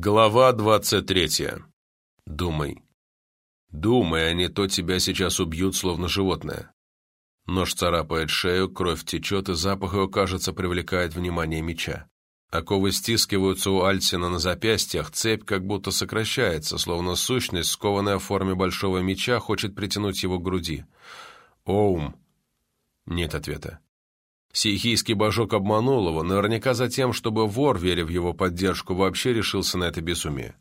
Глава двадцать третья. Думай. Думай, а не то тебя сейчас убьют, словно животное. Нож царапает шею, кровь течет, и запах его, кажется, привлекает внимание меча. Оковы стискиваются у Альсина на запястьях, цепь как будто сокращается, словно сущность, скованная в форме большого меча, хочет притянуть его к груди. «Оум!» Нет ответа. Сихийский божок обманул его, наверняка за тем, чтобы вор, веря в его поддержку, вообще решился на это безумие.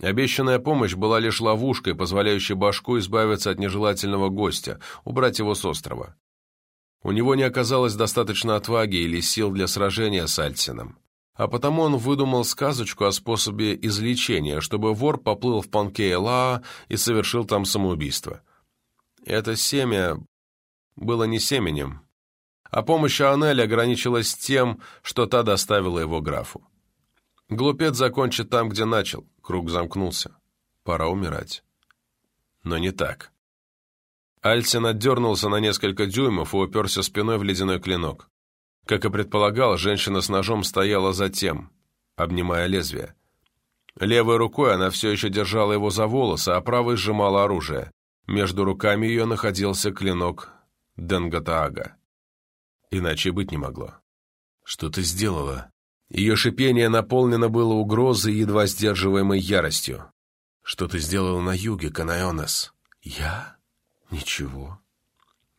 Обещанная помощь была лишь ловушкой, позволяющей башку избавиться от нежелательного гостя, убрать его с острова. У него не оказалось достаточно отваги или сил для сражения с Альцином. А потому он выдумал сказочку о способе излечения, чтобы вор поплыл в Панкея-Лаа и совершил там самоубийство. Это семя было не семенем, а помощь Анели ограничилась тем, что та доставила его графу. Глупец закончит там, где начал. Круг замкнулся. Пора умирать. Но не так. Альцин отдернулся на несколько дюймов и уперся спиной в ледяной клинок. Как и предполагал, женщина с ножом стояла за тем, обнимая лезвие. Левой рукой она все еще держала его за волосы, а правой сжимала оружие. Между руками ее находился клинок Денгатаага. Иначе быть не могло. «Что ты сделала?» Ее шипение наполнено было угрозой, едва сдерживаемой яростью. «Что ты сделал на юге, Канайонес?» «Я? Ничего.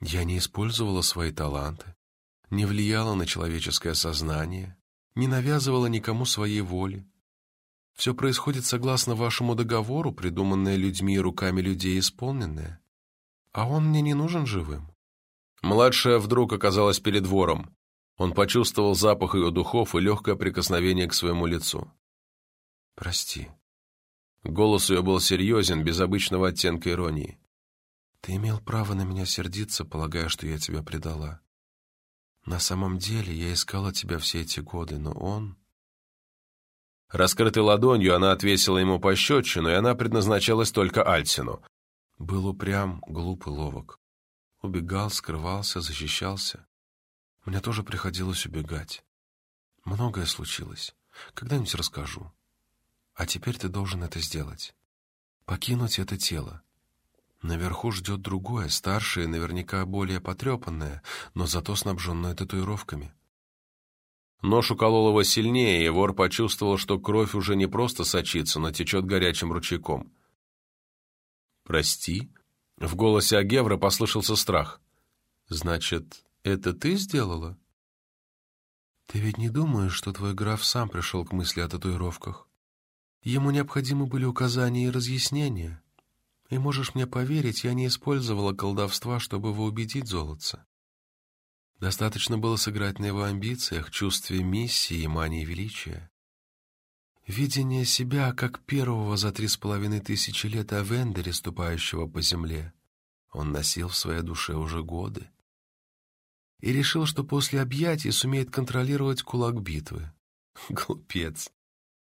Я не использовала свои таланты, не влияла на человеческое сознание, не навязывала никому своей воли. Все происходит согласно вашему договору, придуманное людьми и руками людей исполненное. А он мне не нужен живым». Младшая вдруг оказалась перед вором. Он почувствовал запах ее духов и легкое прикосновение к своему лицу. «Прости». Голос ее был серьезен, без обычного оттенка иронии. «Ты имел право на меня сердиться, полагая, что я тебя предала. На самом деле я искала тебя все эти годы, но он...» Раскрытой ладонью она отвесила ему пощечину, и она предназначалась только Альсину. Был упрям, глуп и ловок. Убегал, скрывался, защищался. Мне тоже приходилось убегать. Многое случилось. Когда-нибудь расскажу. А теперь ты должен это сделать. Покинуть это тело. Наверху ждет другое, старшее, наверняка более потрепанное, но зато снабженное татуировками. Нож уколол его сильнее, и вор почувствовал, что кровь уже не просто сочится, но течет горячим ручейком. «Прости?» В голосе Агевра послышался страх. «Значит, это ты сделала? Ты ведь не думаешь, что твой граф сам пришел к мысли о татуировках? Ему необходимы были указания и разъяснения. И можешь мне поверить, я не использовала колдовства, чтобы его убедить золотца. Достаточно было сыграть на его амбициях, чувстве миссии и мании величия. Видение себя как первого за три с половиной тысячи лет Авендере, ступающего по земле, он носил в своей душе уже годы и решил, что после объятий сумеет контролировать кулак битвы. Глупец.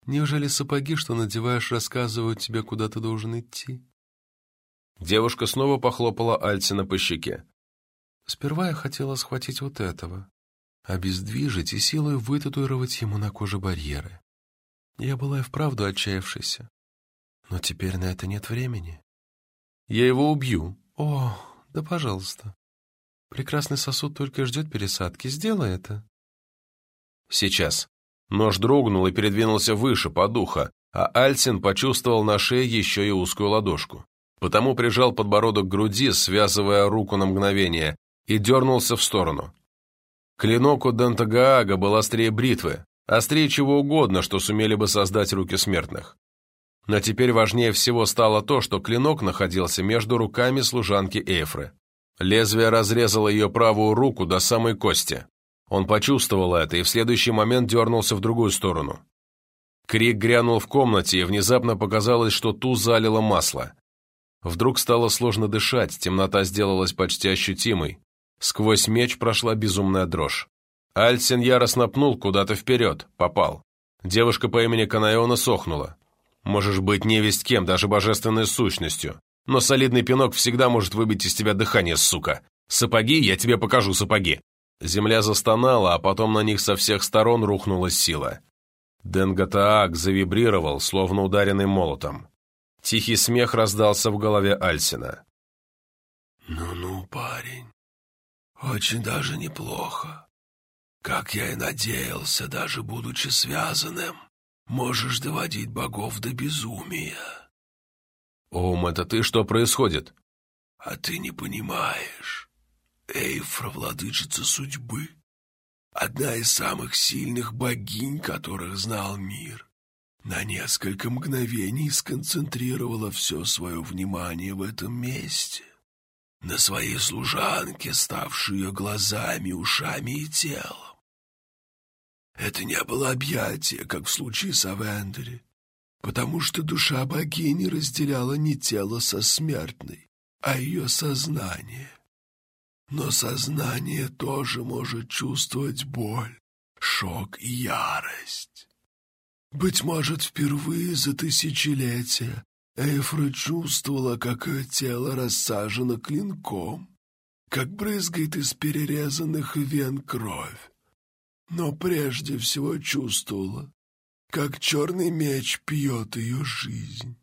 Неужели сапоги, что надеваешь, рассказывают тебе, куда ты должен идти? Девушка снова похлопала Альцина по щеке. Сперва я хотела схватить вот этого, обездвижить и силой вытатуировать ему на коже барьеры. Я была и вправду отчаявшейся. Но теперь на это нет времени. Я его убью. О, да пожалуйста. Прекрасный сосуд только ждет пересадки. Сделай это. Сейчас. Нож дрогнул и передвинулся выше, по ухо, а Альцин почувствовал на шее еще и узкую ладошку. Потому прижал подбородок к груди, связывая руку на мгновение, и дернулся в сторону. Клинок у Дантагаага был острее бритвы, острее чего угодно, что сумели бы создать руки смертных. Но теперь важнее всего стало то, что клинок находился между руками служанки Эйфры. Лезвие разрезало ее правую руку до самой кости. Он почувствовал это и в следующий момент дернулся в другую сторону. Крик грянул в комнате, и внезапно показалось, что ту залило масло. Вдруг стало сложно дышать, темнота сделалась почти ощутимой. Сквозь меч прошла безумная дрожь. Альсин яростно пнул куда-то вперед, попал. Девушка по имени Канайона сохнула. Можешь быть невесть кем, даже божественной сущностью. Но солидный пинок всегда может выбить из тебя дыхание, сука. Сапоги, я тебе покажу сапоги. Земля застонала, а потом на них со всех сторон рухнула сила. Денгатаак завибрировал, словно ударенный молотом. Тихий смех раздался в голове Альсина. «Ну-ну, парень, очень даже неплохо. Как я и надеялся, даже будучи связанным, можешь доводить богов до безумия». «Ом, это ты? Что происходит?» «А ты не понимаешь. Эйфра — владычица судьбы, одна из самых сильных богинь, которых знал мир. На несколько мгновений сконцентрировала все свое внимание в этом месте, на своей служанке, ставшей ее глазами, ушами и телом. Это не было объятие, как в случае с Авендери, потому что душа богини разделяла не тело со смертной, а ее сознание. Но сознание тоже может чувствовать боль, шок и ярость. Быть может, впервые за тысячелетия Эйфра чувствовала, как ее тело рассажено клинком, как брызгает из перерезанных вен кровь. Но прежде всего чувствовала, как черный меч пьет ее жизнь.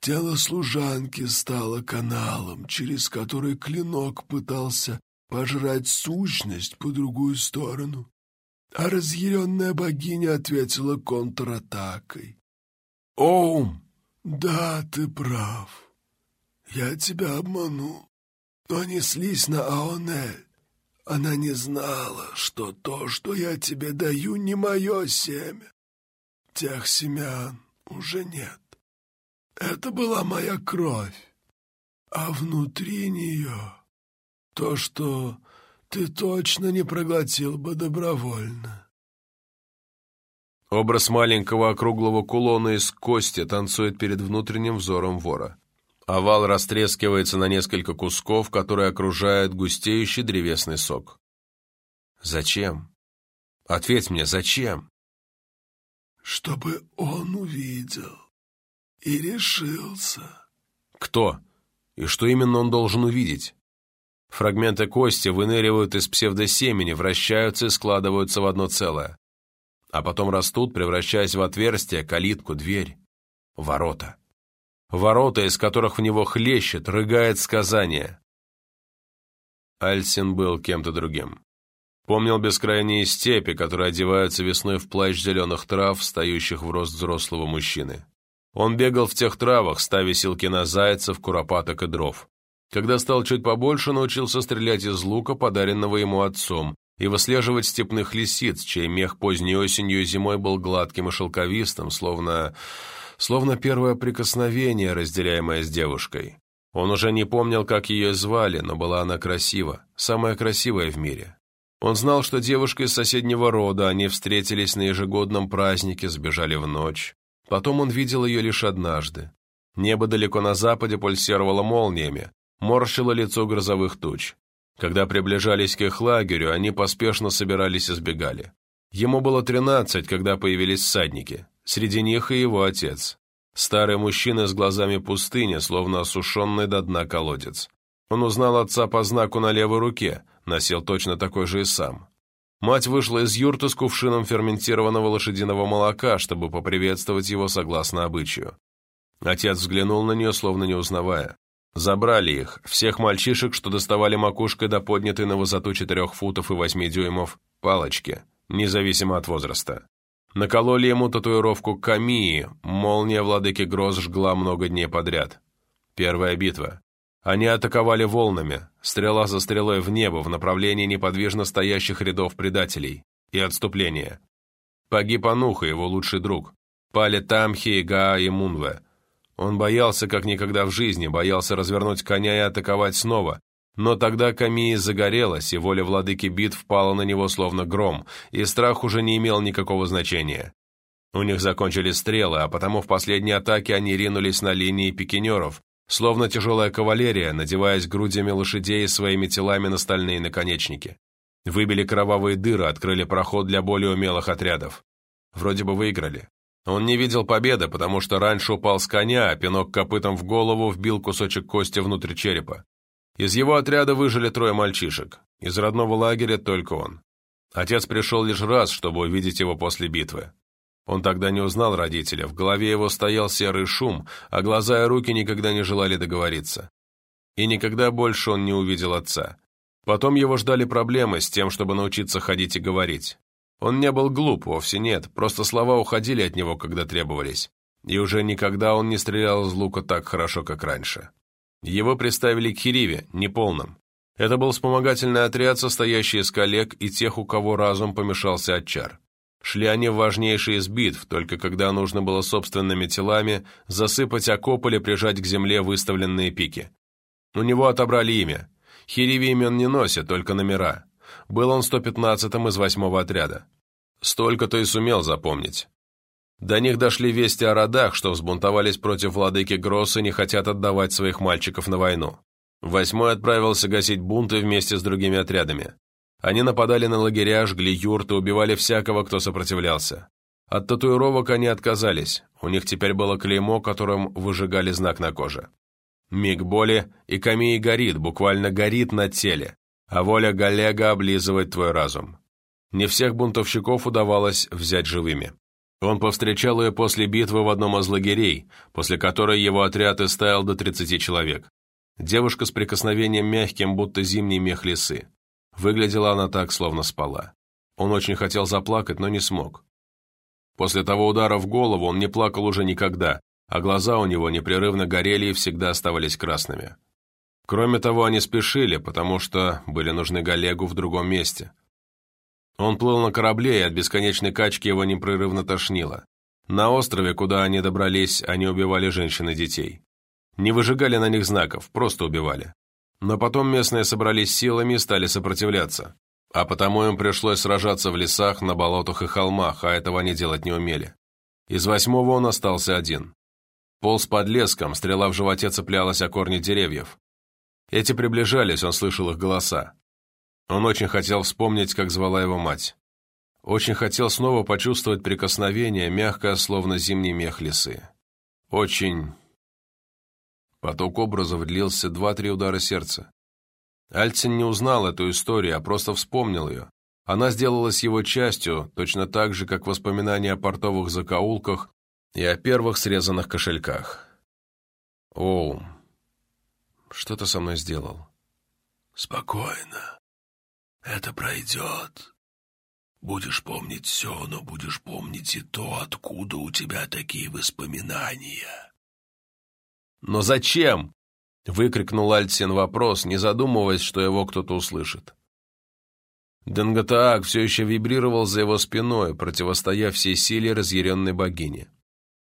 Тело служанки стало каналом, через который клинок пытался пожрать сущность по другую сторону, а разъяренная богиня ответила контратакой. «Оум! Да, ты прав. Я тебя обманул, но неслись на Аонель. Она не знала, что то, что я тебе даю, не мое семя. Тех семян уже нет. Это была моя кровь, а внутри нее то, что ты точно не проглотил бы добровольно. Образ маленького округлого кулона из кости танцует перед внутренним взором вора. Овал растрескивается на несколько кусков, которые окружают густеющий древесный сок. Зачем? Ответь мне, зачем? Чтобы он увидел и решился. Кто? И что именно он должен увидеть? Фрагменты кости выныривают из псевдосемени, вращаются и складываются в одно целое. А потом растут, превращаясь в отверстие, калитку, дверь, ворота. Ворота, из которых в него хлещет, рыгает сказание. Альсин был кем-то другим. Помнил бескрайние степи, которые одеваются весной в плащ зеленых трав, встающих в рост взрослого мужчины. Он бегал в тех травах, ставя силки на зайцев, куропаток и дров. Когда стал чуть побольше, научился стрелять из лука, подаренного ему отцом, и выслеживать степных лисиц, чей мех поздней осенью и зимой был гладким и шелковистым, словно... словно первое прикосновение, разделяемое с девушкой. Он уже не помнил, как ее звали, но была она красива, самая красивая в мире. Он знал, что девушка из соседнего рода, они встретились на ежегодном празднике, сбежали в ночь. Потом он видел ее лишь однажды. Небо далеко на западе пульсировало молниями, морщило лицо грозовых туч. Когда приближались к их лагерю, они поспешно собирались и сбегали. Ему было тринадцать, когда появились всадники. Среди них и его отец. Старый мужчина с глазами пустыни, словно осушенный до дна колодец. Он узнал отца по знаку на левой руке, носил точно такой же и сам. Мать вышла из юрты с кувшином ферментированного лошадиного молока, чтобы поприветствовать его согласно обычаю. Отец взглянул на нее, словно не узнавая. Забрали их, всех мальчишек, что доставали макушкой до поднятой на высоту четырех футов и восьми дюймов, палочки, независимо от возраста. Накололи ему татуировку Камии, молния владыки гроз жгла много дней подряд. Первая битва. Они атаковали волнами, стрела за стрелой в небо в направлении неподвижно стоящих рядов предателей. И отступление. Погиб Ануха, его лучший друг. Пали Тамхи, Гаа и Мунве. Он боялся, как никогда в жизни, боялся развернуть коня и атаковать снова. Но тогда Камии загорелась, и воля владыки битв впала на него словно гром, и страх уже не имел никакого значения. У них закончились стрелы, а потому в последней атаке они ринулись на линии пикинеров, словно тяжелая кавалерия, надеваясь грудями лошадей и своими телами на стальные наконечники. Выбили кровавые дыры, открыли проход для более умелых отрядов. Вроде бы выиграли. Он не видел победы, потому что раньше упал с коня, а пинок копытом в голову вбил кусочек кости внутрь черепа. Из его отряда выжили трое мальчишек. Из родного лагеря только он. Отец пришел лишь раз, чтобы увидеть его после битвы. Он тогда не узнал родителя, в голове его стоял серый шум, а глаза и руки никогда не желали договориться. И никогда больше он не увидел отца. Потом его ждали проблемы с тем, чтобы научиться ходить и говорить. Он не был глуп, вовсе нет, просто слова уходили от него, когда требовались. И уже никогда он не стрелял из лука так хорошо, как раньше. Его приставили к Хириве, неполным. Это был вспомогательный отряд, состоящий из коллег и тех, у кого разум помешался от чар. Шли они в важнейшие из битв, только когда нужно было собственными телами засыпать окоп или прижать к земле выставленные пики. У него отобрали имя. Хириви имен не носит, только номера. Был он 115-м из восьмого отряда. Столько-то и сумел запомнить. До них дошли вести о родах, что взбунтовались против владыки Гросс и не хотят отдавать своих мальчиков на войну. Восьмой отправился гасить бунты вместе с другими отрядами. Они нападали на лагеря, жгли юрты, убивали всякого, кто сопротивлялся. От татуировок они отказались, у них теперь было клеймо, которым выжигали знак на коже. Миг боли, и Камии горит, буквально горит на теле, а воля Галега облизывает твой разум. Не всех бунтовщиков удавалось взять живыми. Он повстречал ее после битвы в одном из лагерей, после которой его отряд истаял до 30 человек. Девушка с прикосновением мягким, будто зимний мех лисы. Выглядела она так, словно спала. Он очень хотел заплакать, но не смог. После того удара в голову он не плакал уже никогда, а глаза у него непрерывно горели и всегда оставались красными. Кроме того, они спешили, потому что были нужны Галегу в другом месте. Он плыл на корабле, и от бесконечной качки его непрерывно тошнило. На острове, куда они добрались, они убивали женщин и детей. Не выжигали на них знаков, просто убивали. Но потом местные собрались силами и стали сопротивляться. А потому им пришлось сражаться в лесах, на болотах и холмах, а этого они делать не умели. Из восьмого он остался один. Полз под леском, стрела в животе цеплялась о корни деревьев. Эти приближались, он слышал их голоса. Он очень хотел вспомнить, как звала его мать. Очень хотел снова почувствовать прикосновение, мягкое, словно зимний мех лисы. Очень... Поток образов длился два-три удара сердца. Альцин не узнал эту историю, а просто вспомнил ее. Она сделалась его частью, точно так же, как воспоминания о портовых закоулках и о первых срезанных кошельках. Оу, что ты со мной сделал?» «Спокойно. Это пройдет. Будешь помнить все, но будешь помнить и то, откуда у тебя такие воспоминания». «Но зачем?» — выкрикнул Альтсин вопрос, не задумываясь, что его кто-то услышит. Денгатаак все еще вибрировал за его спиной, противостоя всей силе разъяренной богини.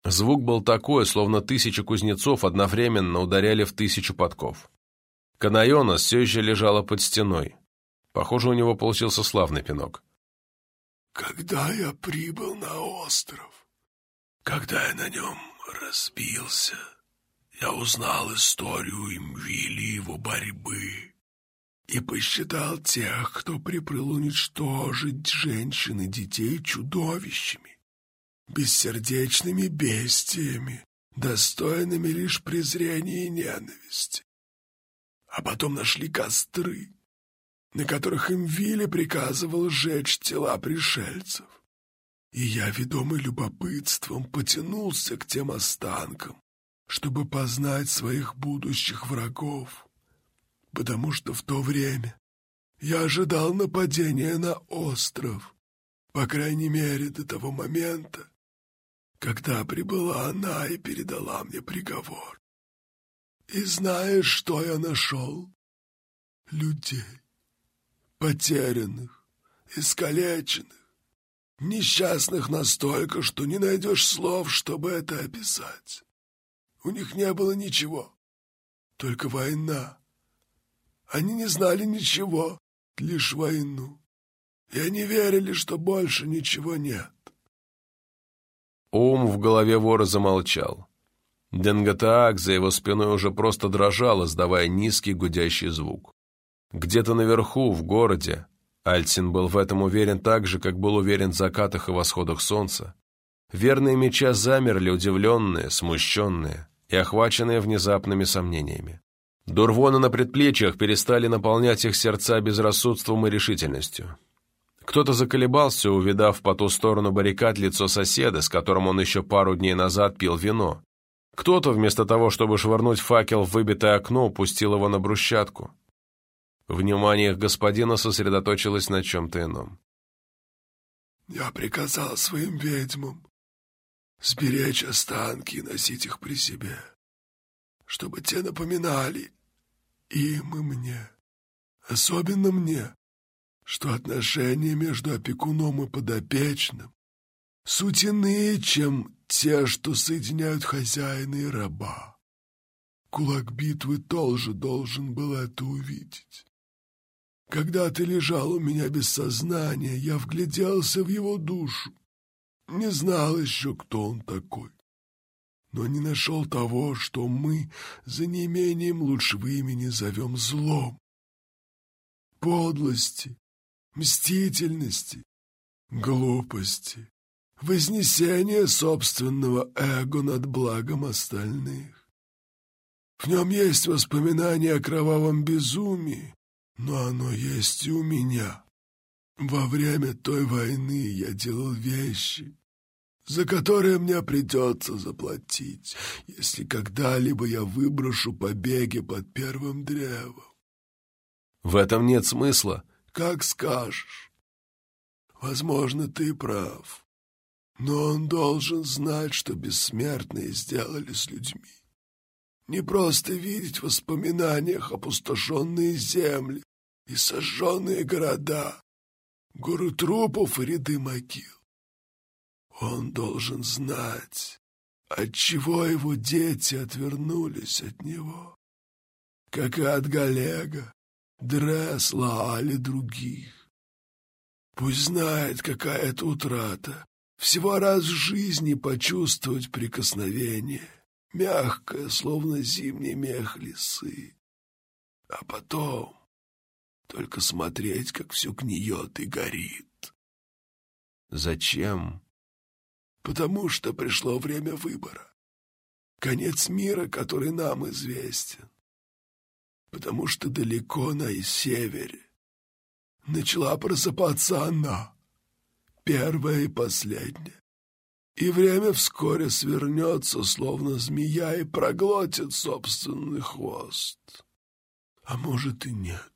Звук был такой, словно тысячи кузнецов одновременно ударяли в тысячу подков. Канайонас все еще лежала под стеной. Похоже, у него получился славный пинок. «Когда я прибыл на остров, когда я на нем разбился, я узнал историю Имвили и его борьбы и посчитал тех, кто приплыл уничтожить женщин и детей чудовищами бессердечными бестиями, достойными лишь презрения и ненависти. А потом нашли костры, на которых им Вилли приказывал сжечь тела пришельцев. И я, ведомый любопытством, потянулся к тем останкам, чтобы познать своих будущих врагов, потому что в то время я ожидал нападения на остров, по крайней мере до того момента, когда прибыла она и передала мне приговор. И знаешь, что я нашел? Людей, потерянных, искалеченных, несчастных настолько, что не найдешь слов, чтобы это описать. У них не было ничего, только война. Они не знали ничего, лишь войну. И они верили, что больше ничего нет. Ум в голове вора замолчал. Денгатаак за его спиной уже просто дрожал, издавая низкий гудящий звук. Где-то наверху, в городе, Альцин был в этом уверен так же, как был уверен в закатах и восходах солнца. Верные меча замерли, удивленные, смущенные и охваченные внезапными сомнениями. Дурвоны на предплечьях перестали наполнять их сердца безрассудством и решительностью. Кто-то заколебался, увидав по ту сторону баррикад лицо соседа, с которым он еще пару дней назад пил вино. Кто-то, вместо того, чтобы швырнуть факел в выбитое окно, упустил его на брусчатку. Внимание господина сосредоточилось на чем-то ином. «Я приказал своим ведьмам сберечь останки и носить их при себе, чтобы те напоминали им и мне, особенно мне, что отношения между опекуном и подопечным суть иные, чем те, что соединяют хозяина и раба. Кулак битвы тоже должен был это увидеть. Когда ты лежал у меня без сознания, я вгляделся в его душу. Не знал еще, кто он такой. Но не нашел того, что мы за неимением лучшего имени зовем злом. Подлости, мстительности, глупости, вознесение собственного эго над благом остальных. В нем есть воспоминания о кровавом безумии, но оно есть и у меня. Во время той войны я делал вещи, за которые мне придется заплатить, если когда-либо я выброшу побеги под первым древом. В этом нет смысла. Как скажешь. Возможно, ты прав. Но он должен знать, что бессмертные сделали с людьми. Не просто видеть в воспоминаниях опустошенные земли, и сожженные города, горы трупов и ряды могил. Он должен знать, отчего его дети отвернулись от него, как и от Галега, Дресла или других. Пусть знает, какая это утрата, всего раз в жизни почувствовать прикосновение, мягкое, словно зимний мех лисы. А потом только смотреть, как все гниет и горит. Зачем? Потому что пришло время выбора. Конец мира, который нам известен. Потому что далеко на севере начала просыпаться она, первая и последняя. И время вскоре свернется, словно змея, и проглотит собственный хвост. А может и нет.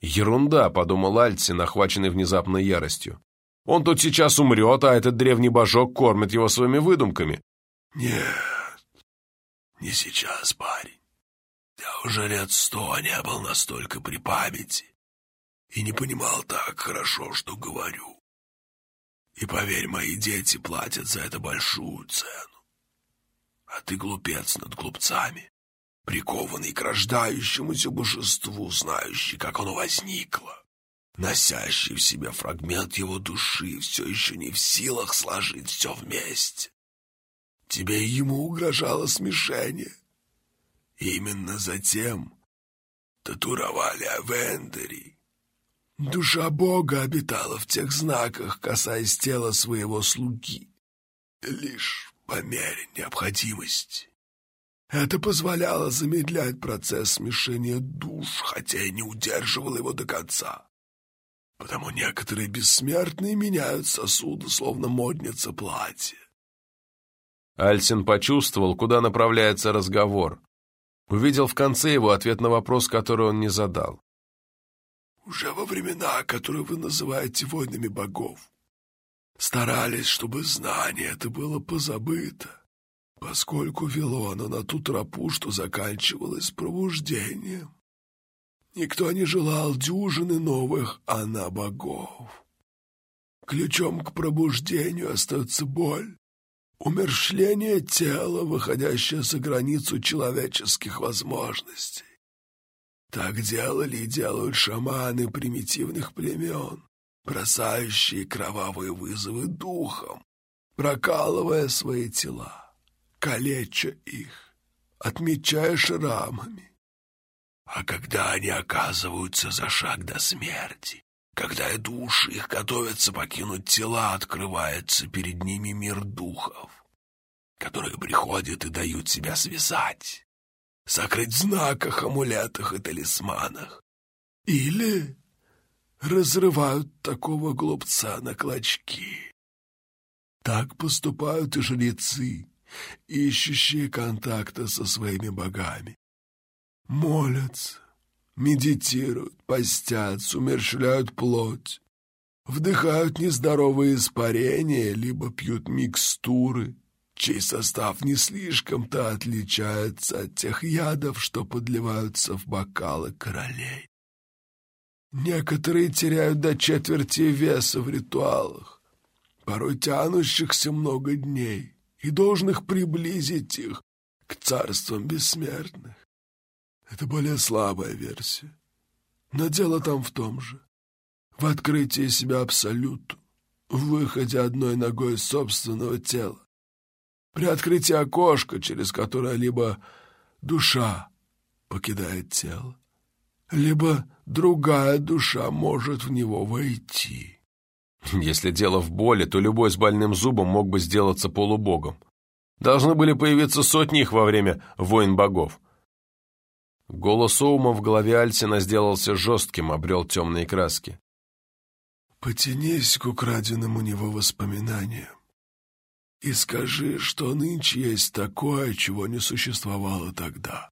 «Ерунда», — подумал Альцин, охваченный внезапной яростью. «Он тут сейчас умрет, а этот древний божок кормит его своими выдумками». «Нет, не сейчас, парень. Я уже лет сто не был настолько при памяти и не понимал так хорошо, что говорю. И поверь, мои дети платят за это большую цену. А ты глупец над глупцами прикованный к рождающемуся божеству, знающий, как оно возникло, носящий в себе фрагмент его души, все еще не в силах сложить все вместе. Тебе и ему угрожало смешение. Именно затем татуировали Авендери. Душа Бога обитала в тех знаках, касаясь тела своего слуги, лишь по мере необходимости. Это позволяло замедлять процесс смешения душ, хотя и не удерживало его до конца. Потому некоторые бессмертные меняют сосуды, словно модница платья. Альсин почувствовал, куда направляется разговор. Увидел в конце его ответ на вопрос, который он не задал. «Уже во времена, которые вы называете войнами богов, старались, чтобы знание это было позабыто поскольку вело оно на ту тропу, что заканчивалось пробуждением. Никто не желал дюжины новых она богов. Ключом к пробуждению остается боль, умершление тела, выходящее за границу человеческих возможностей. Так делали и делают шаманы примитивных племен, бросающие кровавые вызовы духом, прокалывая свои тела калеча их, отмечая шрамами. А когда они оказываются за шаг до смерти, Когда и души их готовятся покинуть тела, открывается перед ними мир духов, которые приходят и дают себя связать, закрыть в знаках, амулетах и талисманах. Или разрывают такого глупца на клочки. Так поступают и жрецы, ищущие контакта со своими богами. Молятся, медитируют, постятся, умерщвляют плоть, вдыхают нездоровые испарения, либо пьют микстуры, чей состав не слишком-то отличается от тех ядов, что подливаются в бокалы королей. Некоторые теряют до четверти веса в ритуалах, порой тянущихся много дней, и должных приблизить их к царствам бессмертных. Это более слабая версия. Но дело там в том же. В открытии себя абсолюту, в выходе одной ногой из собственного тела. При открытии окошка, через которое либо душа покидает тело, либо другая душа может в него войти. Если дело в боли, то любой с больным зубом мог бы сделаться полубогом. Должны были появиться сотни их во время войн богов. Голос Оума в голове Альсина сделался жестким, обрел темные краски. «Потянись к украденным у него воспоминаниям и скажи, что нынче есть такое, чего не существовало тогда.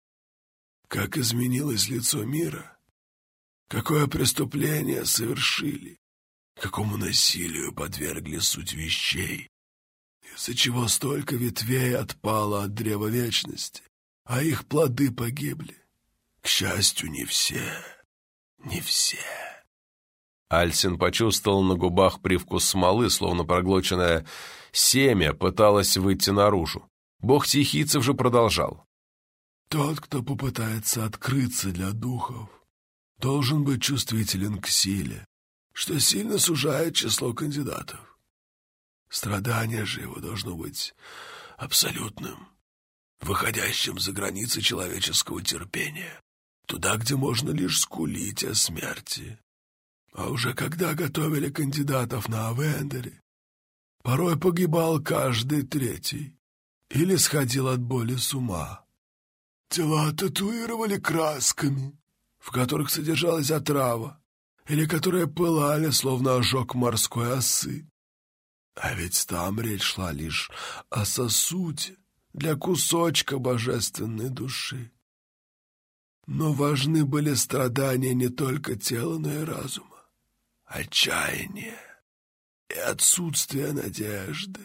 Как изменилось лицо мира, какое преступление совершили, какому насилию подвергли суть вещей, из-за чего столько ветвей отпало от древа вечности, а их плоды погибли. К счастью, не все. Не все. Альсин почувствовал на губах привкус смолы, словно проглоченное семя пыталось выйти наружу. Бог Тихийцев же продолжал. Тот, кто попытается открыться для духов, должен быть чувствителен к силе, что сильно сужает число кандидатов. Страдание же его должно быть абсолютным, выходящим за границы человеческого терпения туда, где можно лишь скулить о смерти. А уже когда готовили кандидатов на Авендере, порой погибал каждый третий или сходил от боли с ума. Тела татуировали красками, в которых содержалась отрава, или которые пылали, словно ожог морской осы. А ведь там речь шла лишь о сосуде для кусочка божественной души. Но важны были страдания не только тела, но и разума, отчаяние и отсутствие надежды.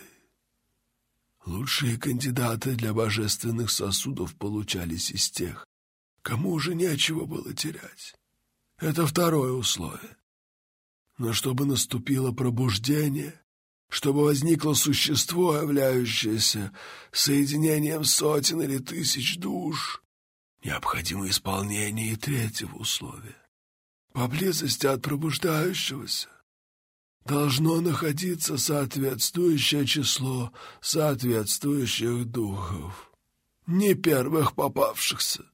Лучшие кандидаты для божественных сосудов получались из тех, кому уже нечего было терять. Это второе условие. Но чтобы наступило пробуждение, чтобы возникло существо, являющееся соединением сотен или тысяч душ, необходимо исполнение и третьего условия. Поблизости от пробуждающегося должно находиться соответствующее число соответствующих духов. Не первых попавшихся,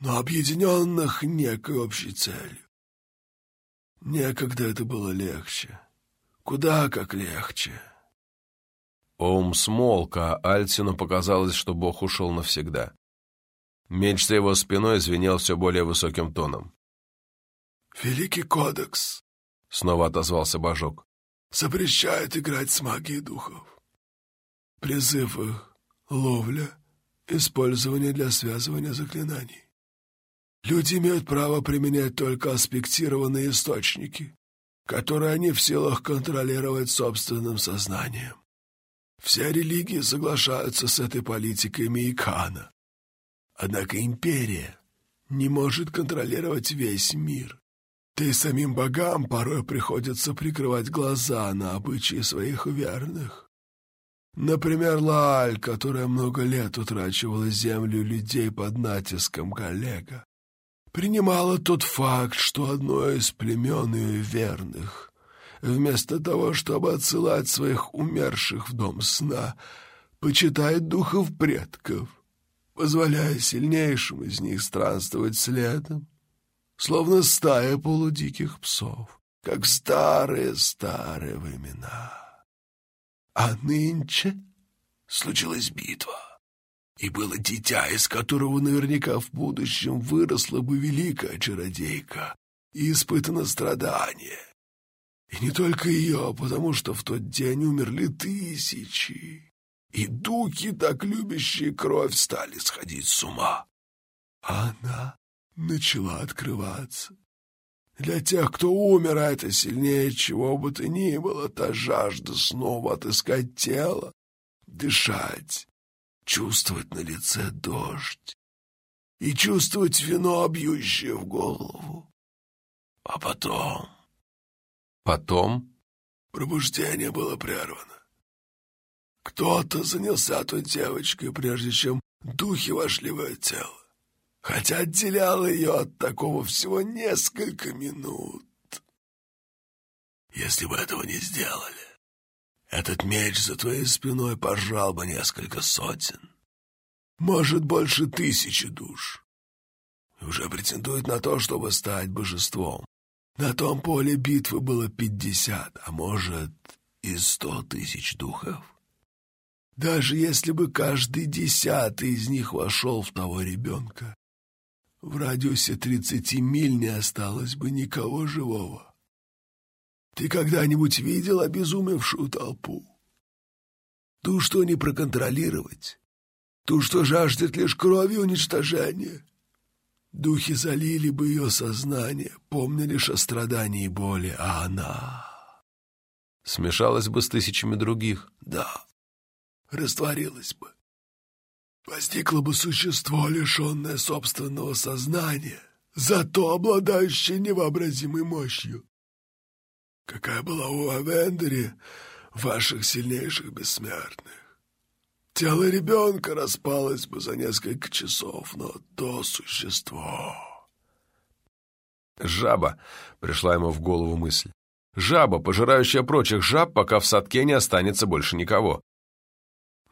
но объединенных некой общей целью. Некогда это было легче. Куда как легче. Оум смолк, а показалось, что Бог ушел навсегда. Меч за его спиной звенел все более высоким тоном. «Великий кодекс», — снова отозвался Божок, — «запрещает играть с магией духов. Призыв их, ловля, использование для связывания заклинаний. Люди имеют право применять только аспектированные источники, которые они в силах контролировать собственным сознанием. Все религии соглашаются с этой политикой Мейкана. Однако империя не может контролировать весь мир. Да самим богам порой приходится прикрывать глаза на обычаи своих верных. Например, Лааль, которая много лет утрачивала землю людей под натиском коллега, принимала тот факт, что одно из племен ее верных, вместо того, чтобы отсылать своих умерших в дом сна, почитает духов предков позволяя сильнейшим из них странствовать следом, словно стая полудиких псов. как старые-старые времена. А нынче случилась битва, и было дитя, из которого наверняка в будущем выросла бы великая чародейка, и испытано страдание. И не только ее, потому что в тот день умерли тысячи, и духи, так любящие кровь, стали сходить с ума. А она начала открываться. Для тех, кто умер, а это сильнее чего бы то ни было, та жажда снова отыскать тело, дышать, чувствовать на лице дождь и чувствовать вино, бьющее в голову. А потом... Потом? Пробуждение было прервано. Кто-то занялся той девочкой, прежде чем духи вошли в ее тело хотя отделяло ее от такого всего несколько минут. Если бы этого не сделали, этот меч за твоей спиной пожал бы несколько сотен, может, больше тысячи душ, и уже претендует на то, чтобы стать божеством. На том поле битвы было пятьдесят, а может, и сто тысяч духов. Даже если бы каждый десятый из них вошел в того ребенка, в радиусе тридцати миль не осталось бы никого живого. Ты когда-нибудь видел обезумевшую толпу? Ту, что не проконтролировать, ту, что жаждет лишь крови уничтожения. Духи залили бы ее сознание, помня лишь о страдании и боли, а она... Смешалась бы с тысячами других. Да, растворилась бы. Возникло бы существо, лишенное собственного сознания, зато обладающее невообразимой мощью. Какая была у Авендери, ваших сильнейших бессмертных. Тело ребенка распалось бы за несколько часов, но то существо... «Жаба!» — пришла ему в голову мысль. «Жаба, пожирающая прочих жаб, пока в садке не останется больше никого.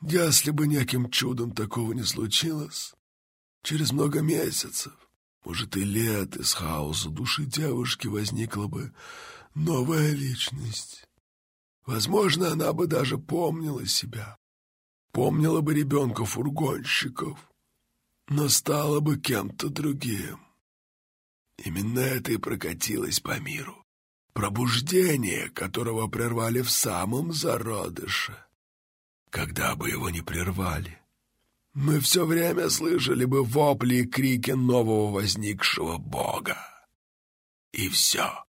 Если бы неким чудом такого не случилось, через много месяцев, может и лет, из хаоса души девушки возникла бы новая личность. Возможно, она бы даже помнила себя, помнила бы ребенка-фургонщиков, но стала бы кем-то другим. Именно это и прокатилось по миру. Пробуждение, которого прервали в самом зародыше когда бы его не прервали. Мы все время слышали бы вопли и крики нового возникшего бога. И все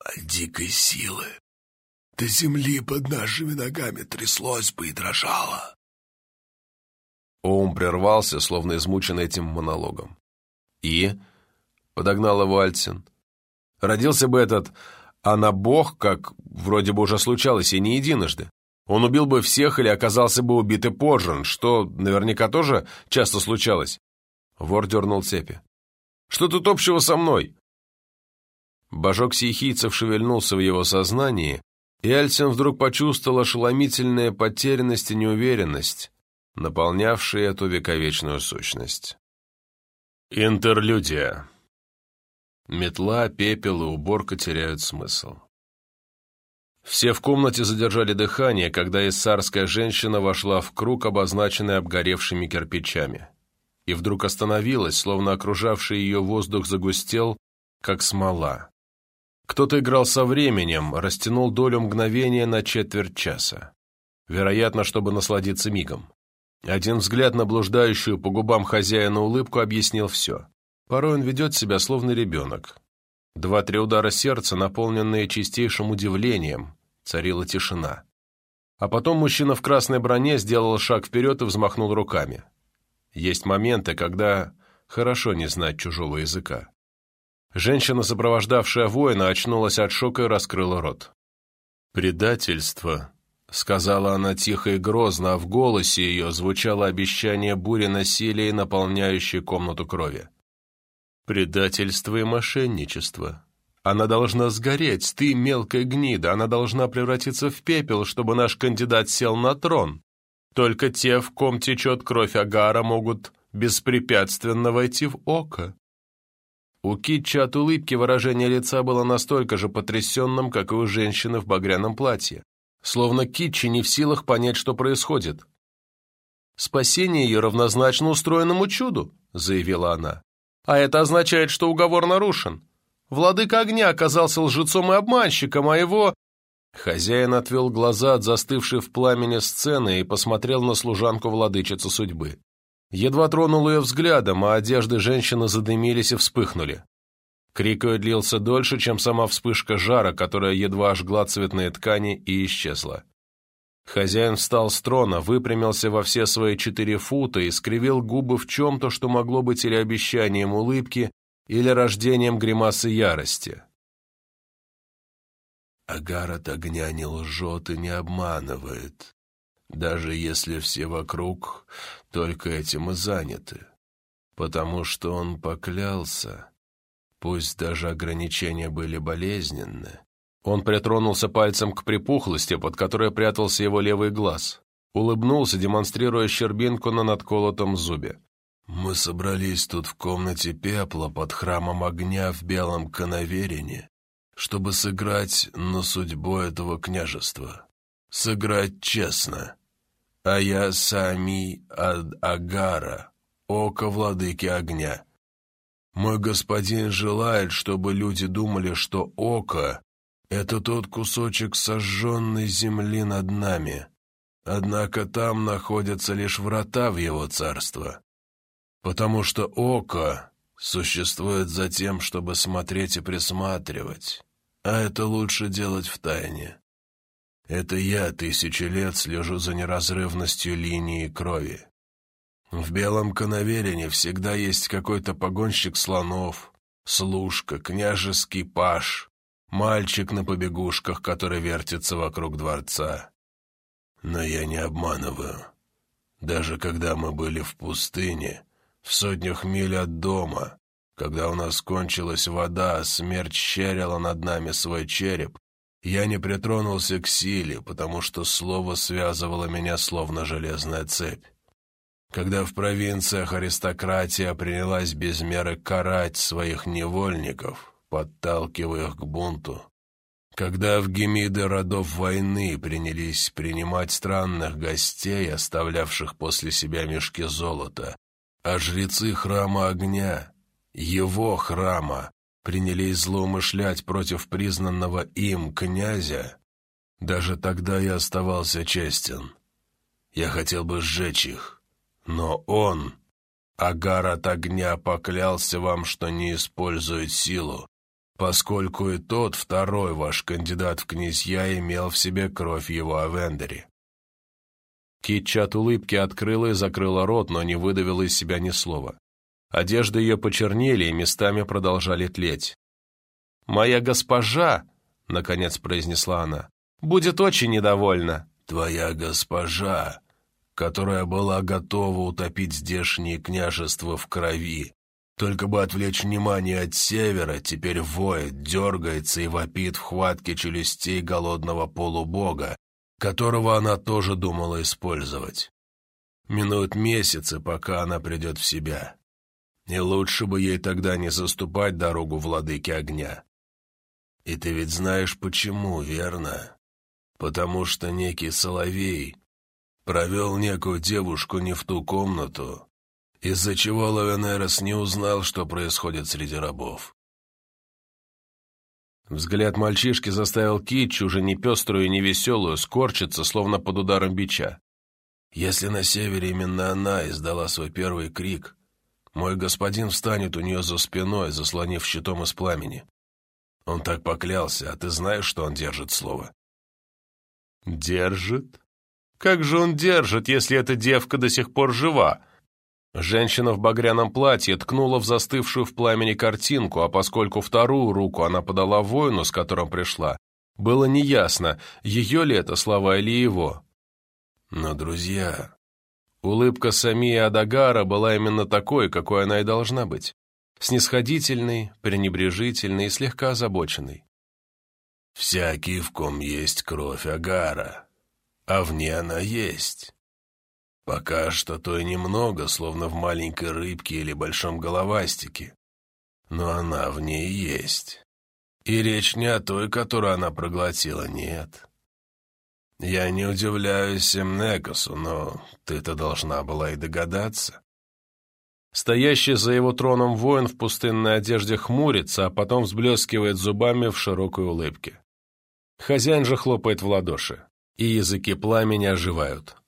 от дикой силы до земли под нашими ногами тряслось бы и дрожало. Оум прервался, словно измученный этим монологом. «И?» — подогнал его Альцин. «Родился бы этот Анабог, как вроде бы уже случалось, и не единожды. Он убил бы всех или оказался бы убит и пожран, что наверняка тоже часто случалось. Вор дернул цепи. «Что тут общего со мной?» Божок сихийцев шевельнулся в его сознании, и Альсен вдруг почувствовал ошеломительная потерянность и неуверенность, наполнявшие эту вековечную сущность. Интерлюдия. Метла, пепел и уборка теряют смысл. Все в комнате задержали дыхание, когда иссарская женщина вошла в круг, обозначенный обгоревшими кирпичами. И вдруг остановилась, словно окружавший ее воздух загустел, как смола. Кто-то играл со временем, растянул долю мгновения на четверть часа. Вероятно, чтобы насладиться мигом. Один взгляд на блуждающую по губам хозяина улыбку объяснил все. Порой он ведет себя словно ребенок, Два-три удара сердца, наполненные чистейшим удивлением. Царила тишина. А потом мужчина в красной броне сделал шаг вперед и взмахнул руками. Есть моменты, когда хорошо не знать чужого языка. Женщина, сопровождавшая воина, очнулась от шока и раскрыла рот. «Предательство», — сказала она тихо и грозно, а в голосе ее звучало обещание бури насилия, наполняющей комнату крови. Предательство и мошенничество. Она должна сгореть, ты мелкая гнида, она должна превратиться в пепел, чтобы наш кандидат сел на трон. Только те, в ком течет кровь Агара, могут беспрепятственно войти в око. У Китча от улыбки выражение лица было настолько же потрясенным, как и у женщины в багряном платье. Словно Китчи не в силах понять, что происходит. «Спасение ее равнозначно устроенному чуду», — заявила она. «А это означает, что уговор нарушен. Владыка огня оказался лжецом и обманщиком, а его...» Хозяин отвел глаза от застывшей в пламени сцены и посмотрел на служанку владычицу судьбы. Едва тронул ее взглядом, а одежды женщины задымились и вспыхнули. Крик ее длился дольше, чем сама вспышка жара, которая едва ожгла цветные ткани и исчезла. Хозяин встал с трона, выпрямился во все свои четыре фута и скривил губы в чем-то, что могло быть или обещанием улыбки, или рождением гримасы ярости. Агар от огня не лжет и не обманывает, даже если все вокруг только этим и заняты, потому что он поклялся, пусть даже ограничения были болезненны. Он притронулся пальцем к припухлости, под которой прятался его левый глаз. Улыбнулся, демонстрируя щербинку на надколотом зубе. «Мы собрались тут в комнате пепла под храмом огня в белом коноверине, чтобы сыграть на судьбу этого княжества. Сыграть честно. А я Сами Ад Агара, око владыки огня. Мой господин желает, чтобы люди думали, что око — это тот кусочек сожженной земли над нами. Однако там находятся лишь врата в его царство. Потому что око существует за тем, чтобы смотреть и присматривать, а это лучше делать в тайне. Это я тысячи лет слежу за неразрывностью линии крови. В белом коноверине всегда есть какой-то погонщик слонов, служка, княжеский паш, мальчик на побегушках, который вертится вокруг дворца. Но я не обманываю. Даже когда мы были в пустыне, в сотнях миль от дома, когда у нас кончилась вода, а смерть щерила над нами свой череп, я не притронулся к силе, потому что слово связывало меня словно железная цепь. Когда в провинциях аристократия принялась без меры карать своих невольников, подталкивая их к бунту, когда в Гемиды родов войны принялись принимать странных гостей, оставлявших после себя мешки золота, а жрецы храма огня, его храма, принялись злоумышлять против признанного им князя, даже тогда я оставался честен. Я хотел бы сжечь их, но он, Агар от огня, поклялся вам, что не использует силу, поскольку и тот второй ваш кандидат в князья имел в себе кровь его Авендери. Китча от улыбки открыла и закрыла рот, но не выдавила из себя ни слова. Одежды ее почернели и местами продолжали тлеть. «Моя госпожа», — наконец произнесла она, — «будет очень недовольна». «Твоя госпожа, которая была готова утопить здешнее княжество в крови, только бы отвлечь внимание от севера, теперь воет, дергается и вопит в хватке челюстей голодного полубога, которого она тоже думала использовать. Минуют месяцы, пока она придет в себя. И лучше бы ей тогда не заступать дорогу владыки огня. И ты ведь знаешь почему, верно? Потому что некий Соловей провел некую девушку не в ту комнату, из-за чего Лавенерос не узнал, что происходит среди рабов. Взгляд мальчишки заставил Китч, уже не пеструю и не веселую, скорчиться, словно под ударом бича. Если на севере именно она издала свой первый крик, мой господин встанет у нее за спиной, заслонив щитом из пламени. Он так поклялся, а ты знаешь, что он держит слово?» «Держит? Как же он держит, если эта девка до сих пор жива?» Женщина в багряном платье ткнула в застывшую в пламени картинку, а поскольку вторую руку она подала воину, с которым пришла, было неясно, ее ли это слова или его. «Но, друзья, Улыбка Самии Адагара была именно такой, какой она и должна быть. Снисходительной, пренебрежительной и слегка озабоченной. «Всякий, в ком есть кровь Агара, а в ней она есть. Пока что то и немного, словно в маленькой рыбке или большом головастике. но она в ней есть. И речь не о той, которую она проглотила, нет. Я не удивляюсь Семнекосу, но ты-то должна была и догадаться. Стоящий за его троном воин в пустынной одежде хмурится, а потом взблескивает зубами в широкой улыбке. Хозяин же хлопает в ладоши, и языки пламени оживают.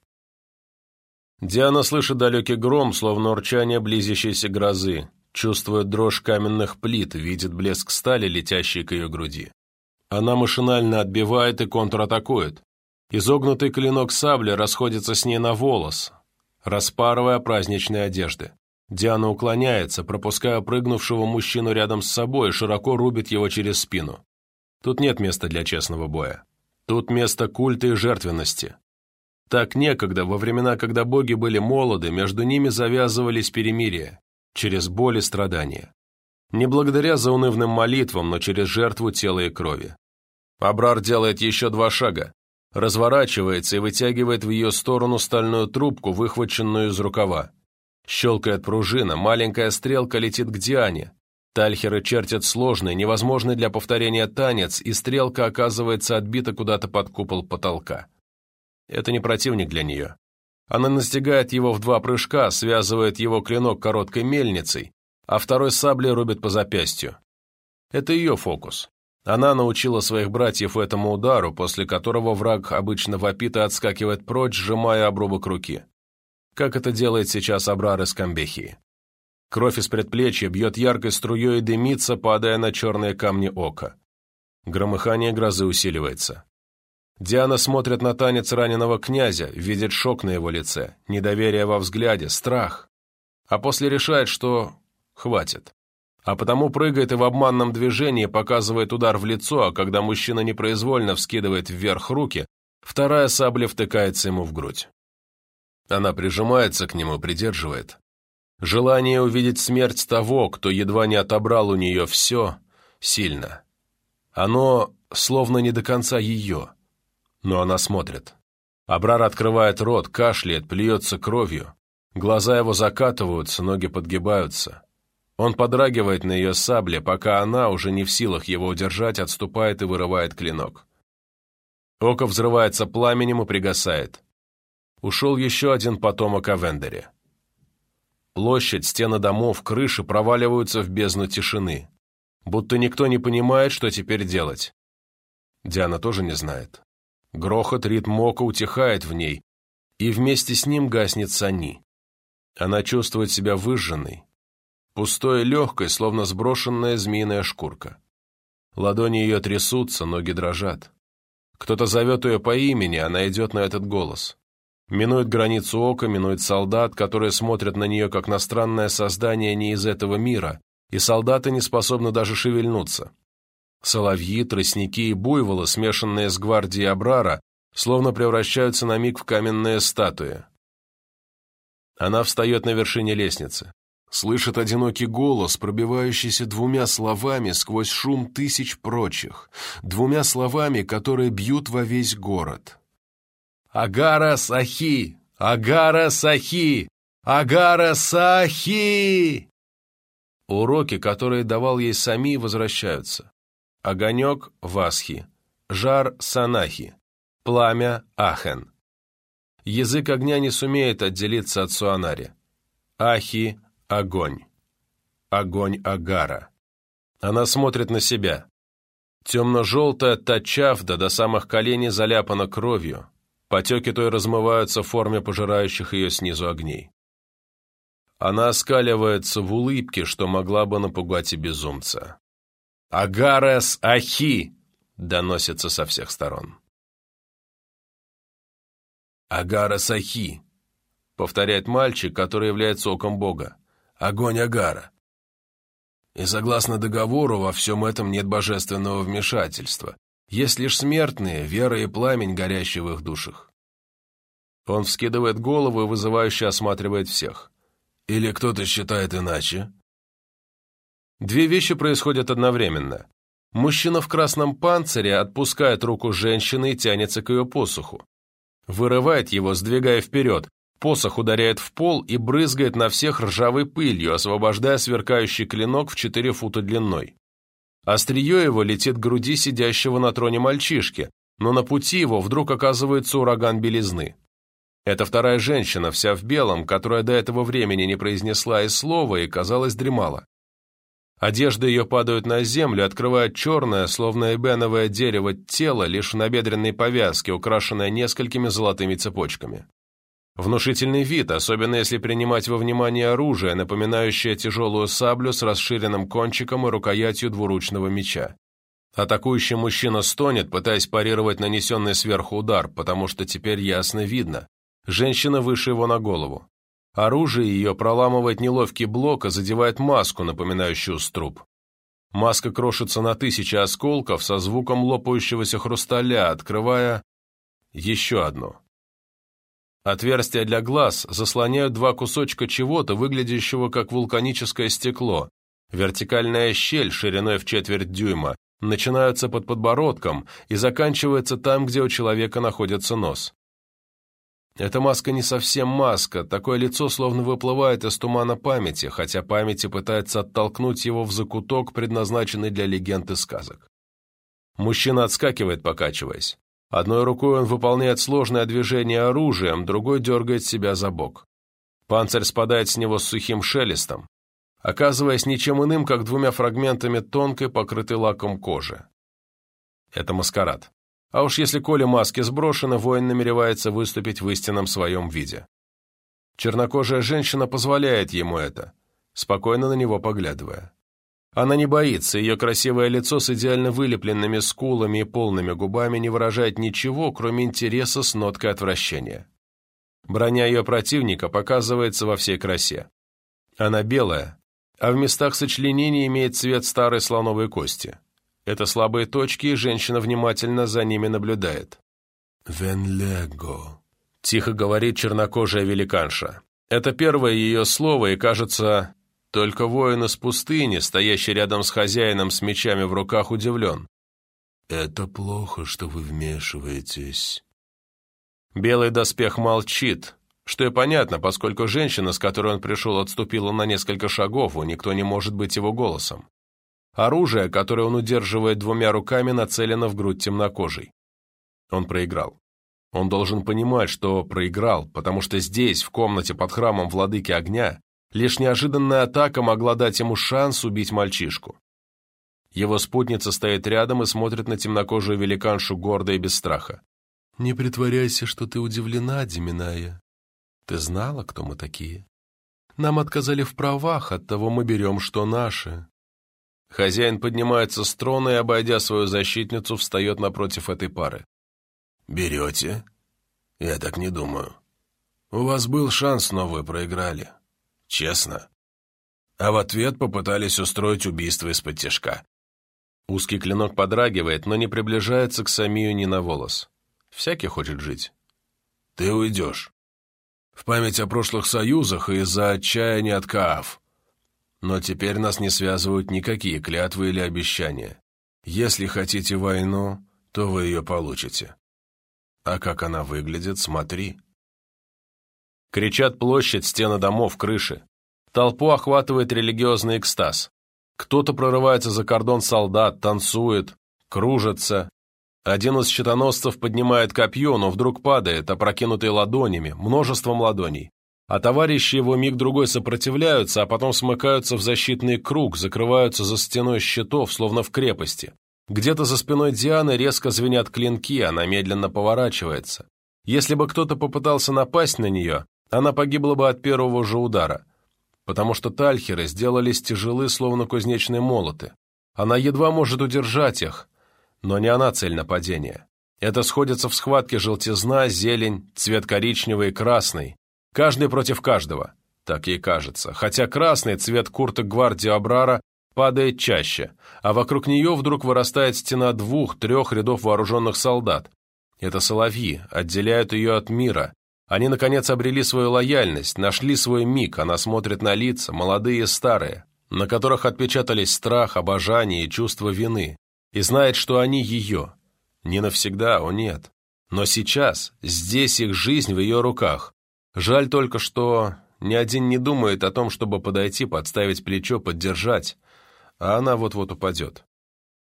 Диана слышит далекий гром, словно урчание близящейся грозы, чувствует дрожь каменных плит, видит блеск стали, летящей к ее груди. Она машинально отбивает и контратакует, Изогнутый клинок сабли расходится с ней на волос, распарывая праздничные одежды. Диана уклоняется, пропуская прыгнувшего мужчину рядом с собой широко рубит его через спину. Тут нет места для честного боя. Тут место культа и жертвенности. Так некогда, во времена, когда боги были молоды, между ними завязывались перемирия, через боль и страдания. Не благодаря заунывным молитвам, но через жертву тела и крови. Абрар делает еще два шага, разворачивается и вытягивает в ее сторону стальную трубку, выхваченную из рукава. Щелкает пружина, маленькая стрелка летит к Диане. Тальхеры чертят сложный, невозможный для повторения танец, и стрелка оказывается отбита куда-то под купол потолка. Это не противник для нее. Она настигает его в два прыжка, связывает его клинок короткой мельницей, а второй саблей рубит по запястью. Это ее фокус. Она научила своих братьев этому удару, после которого враг обычно вопит и отскакивает прочь, сжимая обрубок руки. Как это делает сейчас Абрар из Камбехии. Кровь из предплечья бьет яркой струей и дымится, падая на черные камни ока. Громыхание грозы усиливается. Диана смотрит на танец раненого князя, видит шок на его лице, недоверие во взгляде, страх. А после решает, что хватит а потому прыгает и в обманном движении показывает удар в лицо, а когда мужчина непроизвольно вскидывает вверх руки, вторая сабля втыкается ему в грудь. Она прижимается к нему, придерживает. Желание увидеть смерть того, кто едва не отобрал у нее все, сильно. Оно словно не до конца ее, но она смотрит. Абрар открывает рот, кашляет, плюется кровью. Глаза его закатываются, ноги подгибаются. Он подрагивает на ее сабле, пока она, уже не в силах его удержать, отступает и вырывает клинок. Око взрывается пламенем и пригасает. Ушел еще один потомок о. Площадь, стены домов, крыши проваливаются в бездну тишины. Будто никто не понимает, что теперь делать. Диана тоже не знает. Грохот, ритм ока утихает в ней, и вместе с ним гаснет Сани. Она чувствует себя выжженной, пустой и легкой, словно сброшенная змеиная шкурка. Ладони ее трясутся, ноги дрожат. Кто-то зовет ее по имени, она идет на этот голос. Минует границу ока, минует солдат, которые смотрят на нее, как на странное создание не из этого мира, и солдаты не способны даже шевельнуться. Соловьи, тростники и буйволы, смешанные с гвардией Абрара, словно превращаются на миг в каменные статуи. Она встает на вершине лестницы слышит одинокий голос, пробивающийся двумя словами сквозь шум тысяч прочих, двумя словами, которые бьют во весь город. «Агара Сахи! Агара Сахи! Агара Сахи!» Уроки, которые давал ей Сами, возвращаются. Огонек – Васхи, жар – Санахи, пламя – Ахен. Язык огня не сумеет отделиться от Суанари. Ахи Огонь. Огонь Агара. Она смотрит на себя. Темно-желтая тачавда до самых коленей заляпана кровью. Потеки той размываются в форме пожирающих ее снизу огней. Она оскаливается в улыбке, что могла бы напугать и безумца. «Агарес Ахи!» — доносится со всех сторон. «Агарес Ахи!» — повторяет мальчик, который является оком Бога огонь Агара. И согласно договору, во всем этом нет божественного вмешательства. Есть лишь смертные, вера и пламень, горящий в их душах. Он вскидывает голову и вызывающе осматривает всех. Или кто-то считает иначе? Две вещи происходят одновременно. Мужчина в красном панцире отпускает руку женщины и тянется к ее посоху. Вырывает его, сдвигая вперед, Посох ударяет в пол и брызгает на всех ржавой пылью, освобождая сверкающий клинок в 4 фута длиной. Острие его летит к груди сидящего на троне мальчишки, но на пути его вдруг оказывается ураган белизны. Это вторая женщина, вся в белом, которая до этого времени не произнесла и слова и, казалось, дремала. Одежда ее падает на землю, открывая черное, словно эбеновое дерево, тело лишь в набедренной повязке, украшенное несколькими золотыми цепочками. Внушительный вид, особенно если принимать во внимание оружие, напоминающее тяжелую саблю с расширенным кончиком и рукоятью двуручного меча. Атакующий мужчина стонет, пытаясь парировать нанесенный сверху удар, потому что теперь ясно видно. Женщина выше его на голову. Оружие ее проламывает неловкий блок и задевает маску, напоминающую струп. Маска крошится на тысячи осколков со звуком лопающегося хрусталя, открывая еще одну. Отверстия для глаз заслоняют два кусочка чего-то, выглядящего как вулканическое стекло. Вертикальная щель шириной в четверть дюйма начинается под подбородком и заканчивается там, где у человека находится нос. Эта маска не совсем маска, такое лицо словно выплывает из тумана памяти, хотя память и пытается оттолкнуть его в закуток, предназначенный для легенд и сказок. Мужчина отскакивает, покачиваясь. Одной рукой он выполняет сложное движение оружием, другой дергает себя за бок. Панцирь спадает с него с сухим шелестом, оказываясь ничем иным, как двумя фрагментами тонкой, покрытой лаком кожи. Это маскарад. А уж если Коля маски сброшены, воин намеревается выступить в истинном своем виде. Чернокожая женщина позволяет ему это, спокойно на него поглядывая. Она не боится, ее красивое лицо с идеально вылепленными скулами и полными губами не выражает ничего, кроме интереса с ноткой отвращения. Броня ее противника показывается во всей красе. Она белая, а в местах сочленений имеет цвет старой слоновой кости. Это слабые точки, и женщина внимательно за ними наблюдает. «Венлего», — тихо говорит чернокожая великанша. Это первое ее слово, и, кажется, только воин из пустыни, стоящий рядом с хозяином с мечами в руках, удивлен. «Это плохо, что вы вмешиваетесь». Белый доспех молчит, что и понятно, поскольку женщина, с которой он пришел, отступила на несколько шагов, и никто не может быть его голосом. Оружие, которое он удерживает двумя руками, нацелено в грудь темнокожей. Он проиграл. Он должен понимать, что проиграл, потому что здесь, в комнате под храмом владыки огня, лишь неожиданная атака могла дать ему шанс убить мальчишку. Его спутница стоит рядом и смотрит на темнокожую великаншу гордо и без страха. «Не притворяйся, что ты удивлена, Деминая. Ты знала, кто мы такие? Нам отказали в правах, оттого мы берем, что наше. Хозяин поднимается с трона и, обойдя свою защитницу, встает напротив этой пары. «Берете? Я так не думаю. У вас был шанс, но вы проиграли. Честно. А в ответ попытались устроить убийство из-под тяжка». Узкий клинок подрагивает, но не приближается к Самию ни на волос. Всякий хочет жить. «Ты уйдешь. В память о прошлых союзах и из-за отчаяния от Кааф. Но теперь нас не связывают никакие клятвы или обещания. Если хотите войну, то вы ее получите. А как она выглядит, смотри. Кричат площадь, стены домов, крыши. Толпу охватывает религиозный экстаз. Кто-то прорывается за кордон солдат, танцует, кружится. Один из щитоносцев поднимает копье, но вдруг падает, опрокинутый ладонями, множеством ладоней а товарищи его миг-другой сопротивляются, а потом смыкаются в защитный круг, закрываются за стеной щитов, словно в крепости. Где-то за спиной Дианы резко звенят клинки, она медленно поворачивается. Если бы кто-то попытался напасть на нее, она погибла бы от первого же удара, потому что тальхеры сделались тяжелы, словно кузнечные молоты. Она едва может удержать их, но не она цель нападения. Это сходится в схватке желтизна, зелень, цвет коричневый и красный, Каждый против каждого, так ей кажется, хотя красный цвет курток гвардии Абрара падает чаще, а вокруг нее вдруг вырастает стена двух-трех рядов вооруженных солдат. Это соловьи, отделяют ее от мира. Они, наконец, обрели свою лояльность, нашли свой миг, она смотрит на лица, молодые и старые, на которых отпечатались страх, обожание и чувство вины, и знает, что они ее. Не навсегда, о нет. Но сейчас, здесь их жизнь в ее руках, Жаль только, что ни один не думает о том, чтобы подойти, подставить плечо, поддержать, а она вот-вот упадет.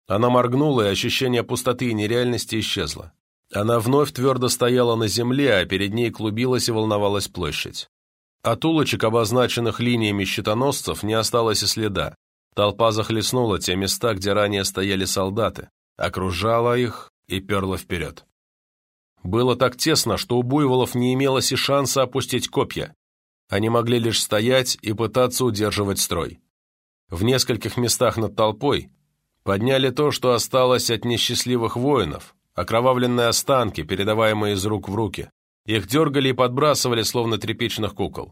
Она моргнула, и ощущение пустоты и нереальности исчезло. Она вновь твердо стояла на земле, а перед ней клубилась и волновалась площадь. От улочек, обозначенных линиями щитоносцев, не осталось и следа. Толпа захлестнула те места, где ранее стояли солдаты, окружала их и перла вперед. Было так тесно, что у буйволов не имелось и шанса опустить копья. Они могли лишь стоять и пытаться удерживать строй. В нескольких местах над толпой подняли то, что осталось от несчастливых воинов, окровавленные останки, передаваемые из рук в руки. Их дергали и подбрасывали, словно тряпичных кукол.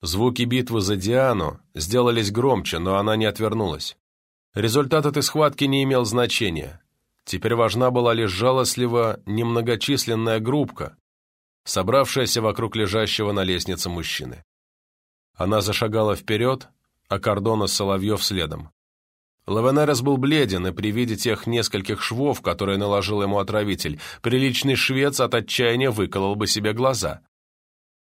Звуки битвы за Диану сделались громче, но она не отвернулась. Результат этой схватки не имел значения. Теперь важна была лишь жалостливо немногочисленная группка, собравшаяся вокруг лежащего на лестнице мужчины. Она зашагала вперед, а Кордона Соловьев следом. Лавенерес был бледен, и при виде тех нескольких швов, которые наложил ему отравитель, приличный швец от отчаяния выколол бы себе глаза.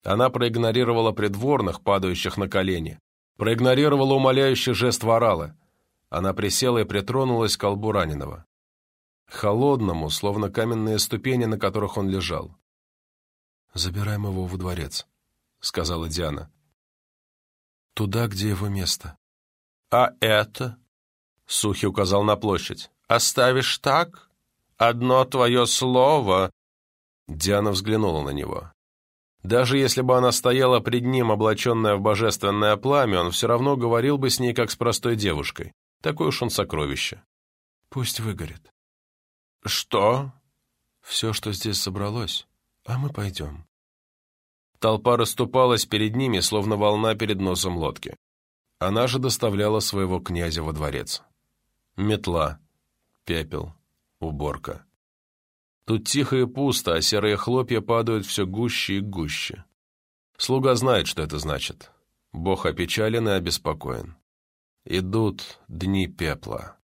Она проигнорировала придворных, падающих на колени, проигнорировала умоляющий жест ворала. Она присела и притронулась к колбу раненого холодному, словно каменные ступени, на которых он лежал. «Забираем его во дворец», — сказала Диана. «Туда, где его место». «А это?» — Сухи указал на площадь. «Оставишь так? Одно твое слово...» Диана взглянула на него. Даже если бы она стояла пред ним, облаченная в божественное пламя, он все равно говорил бы с ней, как с простой девушкой. Такое уж он сокровище. «Пусть выгорит», «Что?» «Все, что здесь собралось, а мы пойдем». Толпа расступалась перед ними, словно волна перед носом лодки. Она же доставляла своего князя во дворец. Метла, пепел, уборка. Тут тихо и пусто, а серые хлопья падают все гуще и гуще. Слуга знает, что это значит. Бог опечален и обеспокоен. Идут дни пепла.